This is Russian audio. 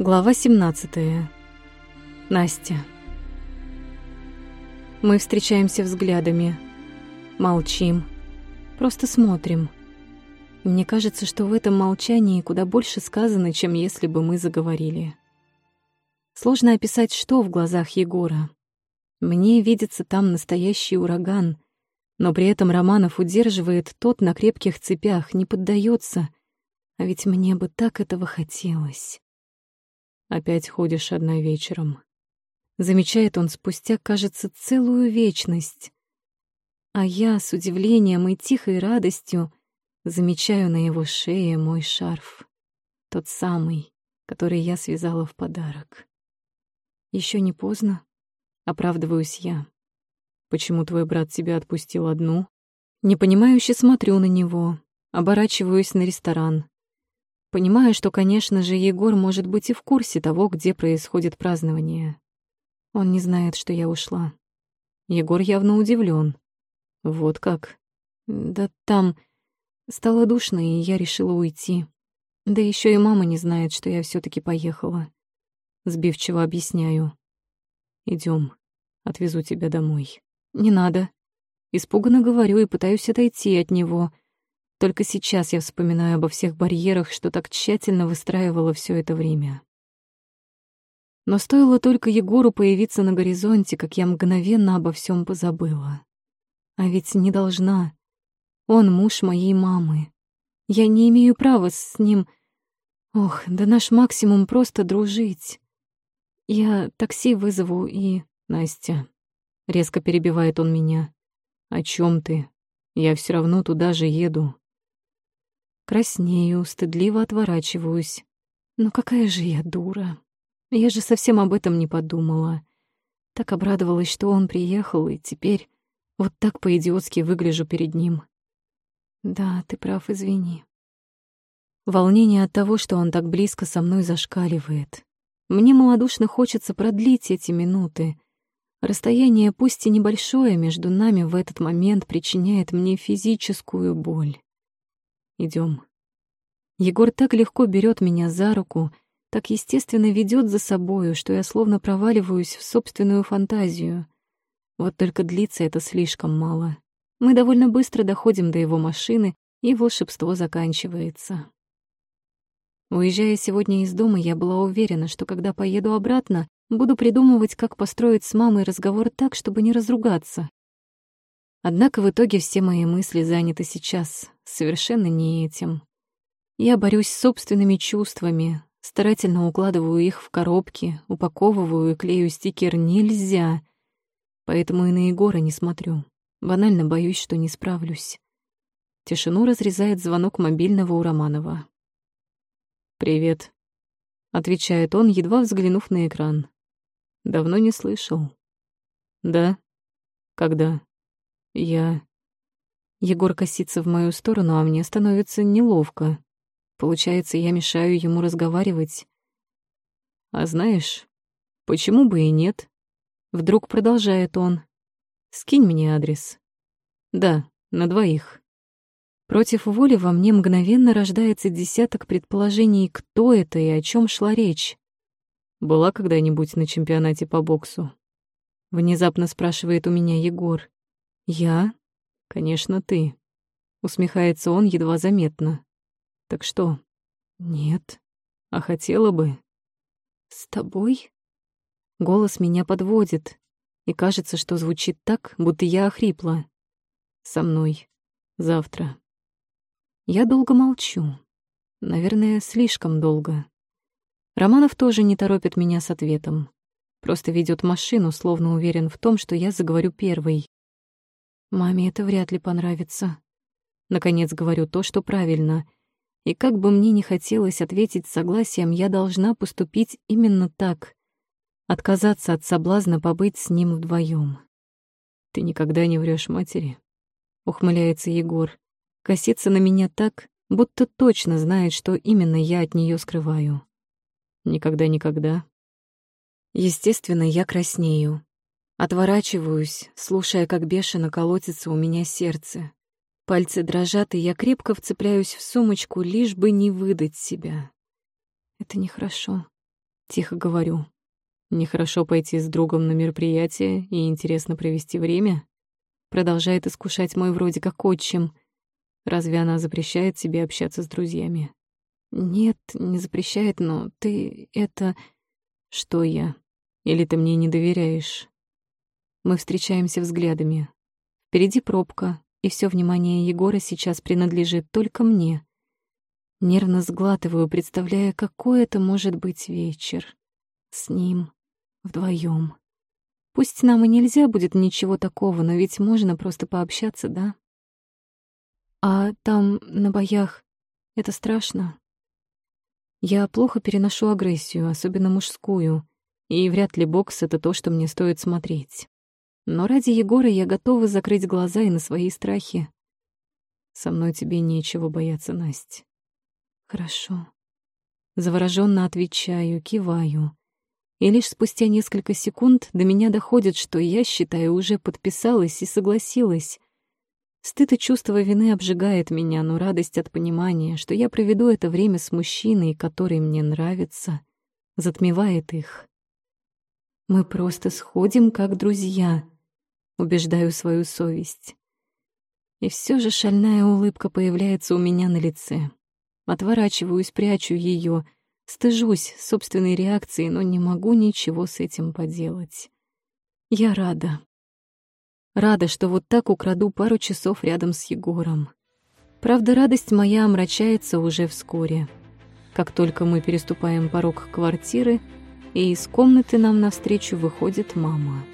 Глава 17. Настя. Мы встречаемся взглядами, молчим, просто смотрим. Мне кажется, что в этом молчании куда больше сказано, чем если бы мы заговорили. Сложно описать, что в глазах Егора. Мне видится там настоящий ураган, но при этом Романов удерживает тот на крепких цепях, не поддается, а ведь мне бы так этого хотелось. Опять ходишь одна вечером. Замечает он спустя, кажется, целую вечность. А я с удивлением и тихой радостью замечаю на его шее мой шарф. Тот самый, который я связала в подарок. Еще не поздно, оправдываюсь я. Почему твой брат тебя отпустил одну? Непонимающе смотрю на него, оборачиваюсь на ресторан. Понимаю, что, конечно же, Егор может быть и в курсе того, где происходит празднование. Он не знает, что я ушла. Егор явно удивлен. Вот как? Да там стало душно, и я решила уйти. Да еще и мама не знает, что я все таки поехала. Сбивчиво объясняю. Идем, отвезу тебя домой. Не надо. Испуганно говорю и пытаюсь отойти от него — только сейчас я вспоминаю обо всех барьерах, что так тщательно выстраивала все это время. Но стоило только Егору появиться на горизонте, как я мгновенно обо всем позабыла. А ведь не должна. Он муж моей мамы. Я не имею права с ним... Ох, да наш максимум просто дружить. Я такси вызову и... Настя. Резко перебивает он меня. О чем ты? Я все равно туда же еду. Краснею, стыдливо отворачиваюсь. Ну какая же я дура. Я же совсем об этом не подумала. Так обрадовалась, что он приехал, и теперь вот так по-идиотски выгляжу перед ним. Да, ты прав, извини. Волнение от того, что он так близко со мной зашкаливает. Мне малодушно хочется продлить эти минуты. Расстояние, пусть и небольшое, между нами в этот момент причиняет мне физическую боль. Идем. Егор так легко берет меня за руку, так естественно ведет за собою, что я словно проваливаюсь в собственную фантазию. Вот только длится это слишком мало. Мы довольно быстро доходим до его машины, и волшебство заканчивается. Уезжая сегодня из дома, я была уверена, что когда поеду обратно, буду придумывать, как построить с мамой разговор так, чтобы не разругаться. Однако в итоге все мои мысли заняты сейчас совершенно не этим. Я борюсь с собственными чувствами, старательно укладываю их в коробки, упаковываю и клею стикер «нельзя», поэтому и на Егора не смотрю. Банально боюсь, что не справлюсь. Тишину разрезает звонок мобильного у Романова. «Привет», — отвечает он, едва взглянув на экран. «Давно не слышал». «Да? Когда?» Я... Егор косится в мою сторону, а мне становится неловко. Получается, я мешаю ему разговаривать. А знаешь, почему бы и нет? Вдруг продолжает он. Скинь мне адрес. Да, на двоих. Против воли во мне мгновенно рождается десяток предположений, кто это и о чем шла речь. Была когда-нибудь на чемпионате по боксу? Внезапно спрашивает у меня Егор. «Я?» «Конечно, ты». Усмехается он едва заметно. «Так что?» «Нет». «А хотела бы?» «С тобой?» Голос меня подводит, и кажется, что звучит так, будто я охрипла. «Со мной. Завтра». Я долго молчу. Наверное, слишком долго. Романов тоже не торопит меня с ответом. Просто ведет машину, словно уверен в том, что я заговорю первой. Маме это вряд ли понравится. Наконец говорю то, что правильно. И как бы мне ни хотелось ответить согласием, я должна поступить именно так. Отказаться от соблазна побыть с ним вдвоем. «Ты никогда не врешь матери?» — ухмыляется Егор. Косится на меня так, будто точно знает, что именно я от нее скрываю. «Никогда-никогда?» Естественно, я краснею. Отворачиваюсь, слушая, как бешено колотится у меня сердце. Пальцы дрожат, и я крепко вцепляюсь в сумочку, лишь бы не выдать себя. Это нехорошо. Тихо говорю. Нехорошо пойти с другом на мероприятие и интересно провести время? Продолжает искушать мой вроде как отчим. Разве она запрещает тебе общаться с друзьями? Нет, не запрещает, но ты это... Что я? Или ты мне не доверяешь? Мы встречаемся взглядами. Впереди пробка, и все внимание Егора сейчас принадлежит только мне. Нервно сглатываю, представляя, какой это может быть вечер. С ним, вдвоем. Пусть нам и нельзя будет ничего такого, но ведь можно просто пообщаться, да? А там, на боях, это страшно. Я плохо переношу агрессию, особенно мужскую, и вряд ли бокс — это то, что мне стоит смотреть. Но ради Егора я готова закрыть глаза и на свои страхи. Со мной тебе нечего бояться, Настя. Хорошо. Завороженно отвечаю, киваю. И лишь спустя несколько секунд до меня доходит, что я, считаю, уже подписалась и согласилась. Стыд и чувство вины обжигает меня, но радость от понимания, что я проведу это время с мужчиной, который мне нравится, затмевает их. Мы просто сходим как друзья, убеждаю свою совесть. И все же шальная улыбка появляется у меня на лице. Отворачиваюсь, прячу ее, стыжусь собственной реакции, но не могу ничего с этим поделать. Я рада. Рада, что вот так украду пару часов рядом с Егором. Правда, радость моя омрачается уже вскоре. Как только мы переступаем порог квартиры, и из комнаты нам навстречу выходит мама.